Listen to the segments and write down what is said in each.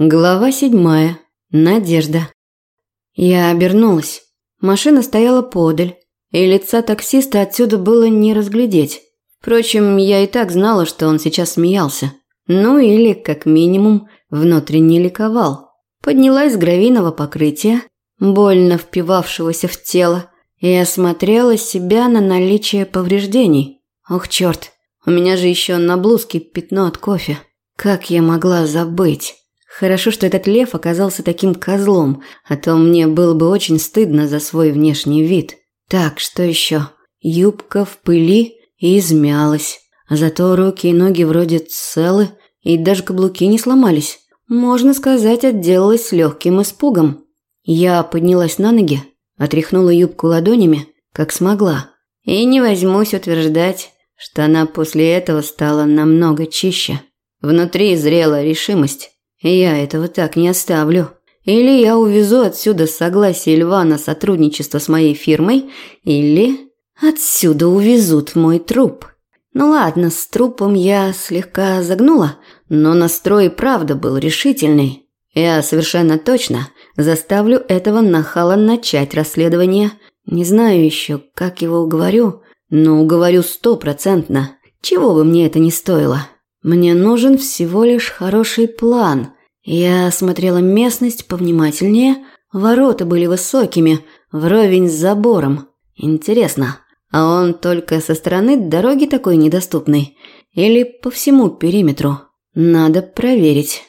Глава седьмая. Надежда. Я обернулась. Машина стояла подаль, и лица таксиста отсюда было не разглядеть. Впрочем, я и так знала, что он сейчас смеялся. Ну или, как минимум, внутренне ликовал. Поднялась с гравийного покрытия, больно впивавшегося в тело, и осмотрела себя на наличие повреждений. Ох, черт, у меня же еще на блузке пятно от кофе. Как я могла забыть? Хорошо, что этот лев оказался таким козлом, а то мне было бы очень стыдно за свой внешний вид. Так, что еще? Юбка в пыли и измялась. Зато руки и ноги вроде целы, и даже каблуки не сломались. Можно сказать, отделалась легким испугом. Я поднялась на ноги, отряхнула юбку ладонями, как смогла. И не возьмусь утверждать, что она после этого стала намного чище. Внутри зрела решимость. Я этого так не оставлю. Или я увезу отсюда согласие Льва на сотрудничество с моей фирмой, или отсюда увезут мой труп. Ну ладно, с трупом я слегка загнула, но настрой правда был решительный. Я совершенно точно заставлю этого нахала начать расследование. Не знаю еще, как его уговорю, но уговорю стопроцентно, чего бы мне это ни стоило. Мне нужен всего лишь хороший план. Я осмотрела местность повнимательнее. Ворота были высокими, вровень с забором. Интересно, а он только со стороны дороги такой недоступный? Или по всему периметру? Надо проверить.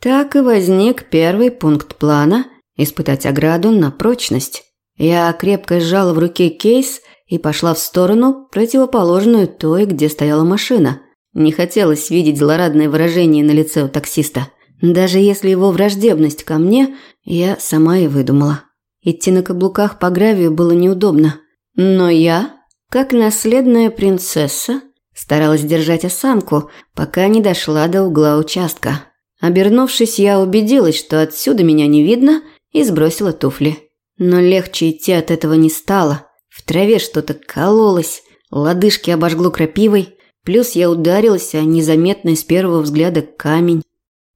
Так и возник первый пункт плана – испытать ограду на прочность. Я крепко сжала в руке кейс и пошла в сторону, противоположную той, где стояла машина – не хотелось видеть злорадное выражение на лице у таксиста. Даже если его враждебность ко мне, я сама и выдумала. Идти на каблуках по гравию было неудобно. Но я, как наследная принцесса, старалась держать осанку, пока не дошла до угла участка. Обернувшись, я убедилась, что отсюда меня не видно, и сбросила туфли. Но легче идти от этого не стало. В траве что-то кололось, лодыжки обожгло крапивой, Плюс я ударилась о незаметный с первого взгляда камень.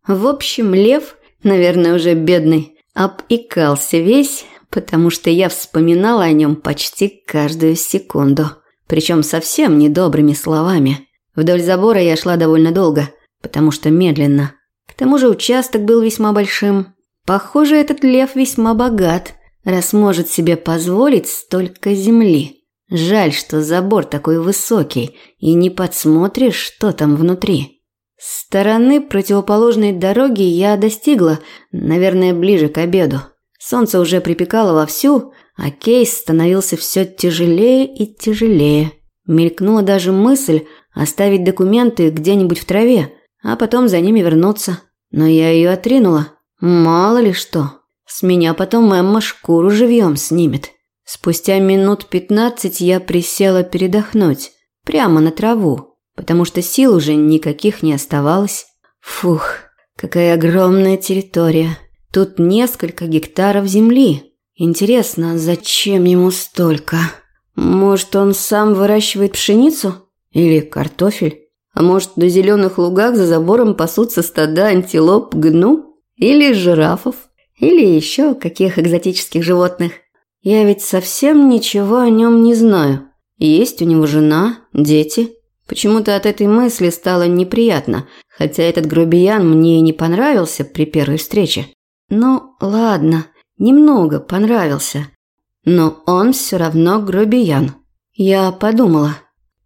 В общем, лев, наверное, уже бедный, обикался весь, потому что я вспоминала о нем почти каждую секунду. Причем совсем недобрыми словами. Вдоль забора я шла довольно долго, потому что медленно. К тому же участок был весьма большим. Похоже, этот лев весьма богат, раз может себе позволить столько земли. Жаль, что забор такой высокий, и не подсмотришь, что там внутри. стороны противоположной дороги я достигла, наверное, ближе к обеду. Солнце уже припекало вовсю, а кейс становился все тяжелее и тяжелее. Мелькнула даже мысль оставить документы где-нибудь в траве, а потом за ними вернуться. Но я ее отринула. Мало ли что. С меня потом Эмма шкуру живьем снимет. Спустя минут пятнадцать я присела передохнуть, прямо на траву, потому что сил уже никаких не оставалось. Фух, какая огромная территория. Тут несколько гектаров земли. Интересно, зачем ему столько? Может, он сам выращивает пшеницу? Или картофель? А может, на зеленых лугах за забором пасутся стада антилоп, гну? Или жирафов? Или еще каких экзотических животных? Я ведь совсем ничего о нем не знаю. Есть у него жена, дети. Почему-то от этой мысли стало неприятно, хотя этот грубиян мне и не понравился при первой встрече. Ну, ладно, немного понравился. Но он все равно грубиян. Я подумала,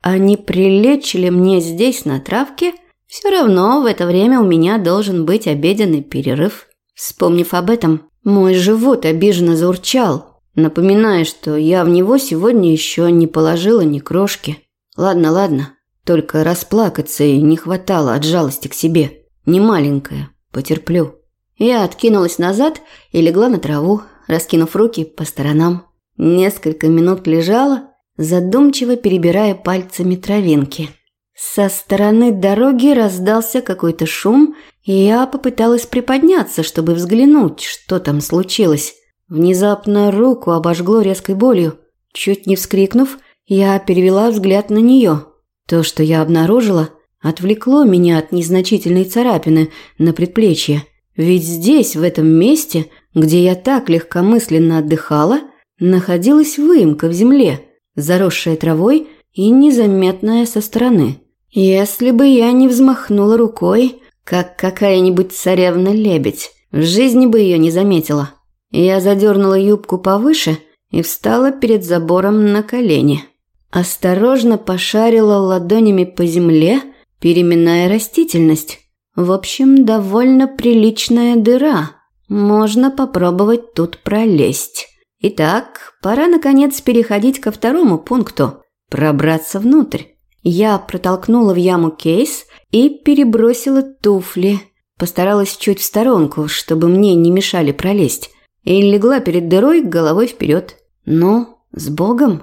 а не прилечь ли мне здесь на травке? Все равно в это время у меня должен быть обеденный перерыв. Вспомнив об этом, мой живот обиженно заурчал, напоминая, что я в него сегодня еще не положила ни крошки. Ладно, ладно, только расплакаться и не хватало от жалости к себе. Не маленькая, потерплю. Я откинулась назад и легла на траву, раскинув руки по сторонам. Несколько минут лежала, задумчиво перебирая пальцами травинки. Со стороны дороги раздался какой-то шум, и я попыталась приподняться, чтобы взглянуть, что там случилось. Внезапно руку обожгло резкой болью. Чуть не вскрикнув, я перевела взгляд на нее. То, что я обнаружила, отвлекло меня от незначительной царапины на предплечье. Ведь здесь, в этом месте, где я так легкомысленно отдыхала, находилась выемка в земле, заросшая травой и незаметная со стороны. Если бы я не взмахнула рукой, как какая-нибудь царевна-лебедь, в жизни бы ее не заметила. Я задернула юбку повыше и встала перед забором на колени. Осторожно пошарила ладонями по земле, переминая растительность. В общем, довольно приличная дыра. Можно попробовать тут пролезть. Итак, пора наконец переходить ко второму пункту – пробраться внутрь. Я протолкнула в яму кейс и перебросила туфли. Постаралась чуть в сторонку, чтобы мне не мешали пролезть. И легла перед дырой головой вперед. Ну, с Богом.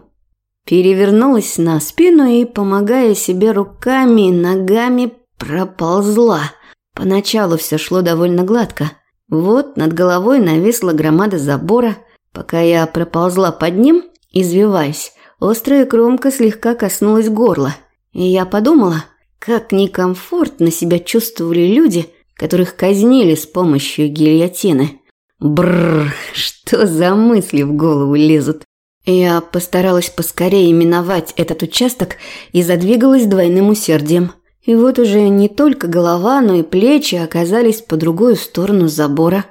Перевернулась на спину и, помогая себе руками и ногами, проползла. Поначалу все шло довольно гладко. Вот над головой нависла громада забора. Пока я проползла под ним, извиваясь, острая кромка слегка коснулась горла. И я подумала, как некомфортно себя чувствовали люди, которых казнили с помощью гильотины. Бррр, что за мысли в голову лезут? Я постаралась поскорее миновать этот участок и задвигалась двойным усердием. И вот уже не только голова, но и плечи оказались по другую сторону забора.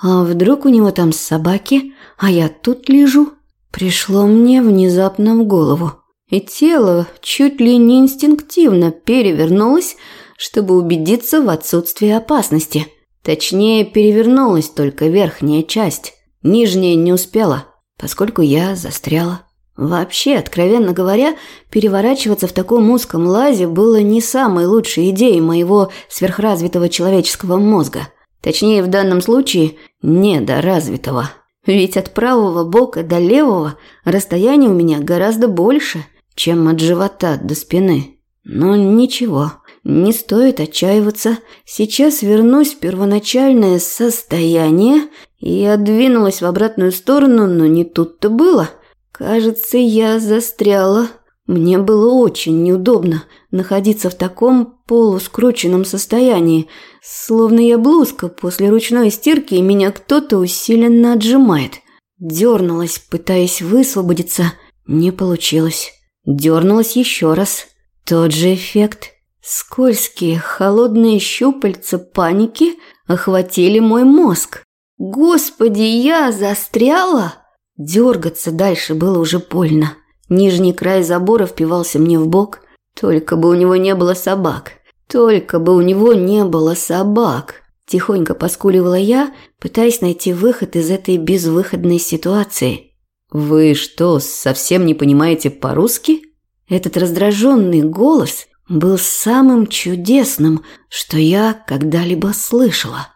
А вдруг у него там собаки, а я тут лежу? Пришло мне внезапно в голову. И тело чуть ли не инстинктивно перевернулось, чтобы убедиться в отсутствии опасности. Точнее, перевернулась только верхняя часть. Нижняя не успела поскольку я застряла. Вообще, откровенно говоря, переворачиваться в таком узком лазе было не самой лучшей идеей моего сверхразвитого человеческого мозга. Точнее, в данном случае, недоразвитого. Ведь от правого бока до левого расстояние у меня гораздо больше, чем от живота до спины. Но ничего, не стоит отчаиваться. Сейчас вернусь в первоначальное состояние и отдвинулась в обратную сторону, но не тут-то было. Кажется, я застряла. Мне было очень неудобно находиться в таком полускрученном состоянии, словно я блузка после ручной стирки, и меня кто-то усиленно отжимает. Дернулась, пытаясь высвободиться. Не получилось. Дернулась еще раз. Тот же эффект. Скользкие, холодные щупальца паники охватили мой мозг. Господи, я застряла? Дергаться дальше было уже больно. Нижний край забора впивался мне в бок. Только бы у него не было собак. Только бы у него не было собак. Тихонько поскуливала я, пытаясь найти выход из этой безвыходной ситуации. «Вы что, совсем не понимаете по-русски?» Этот раздраженный голос был самым чудесным, что я когда-либо слышала.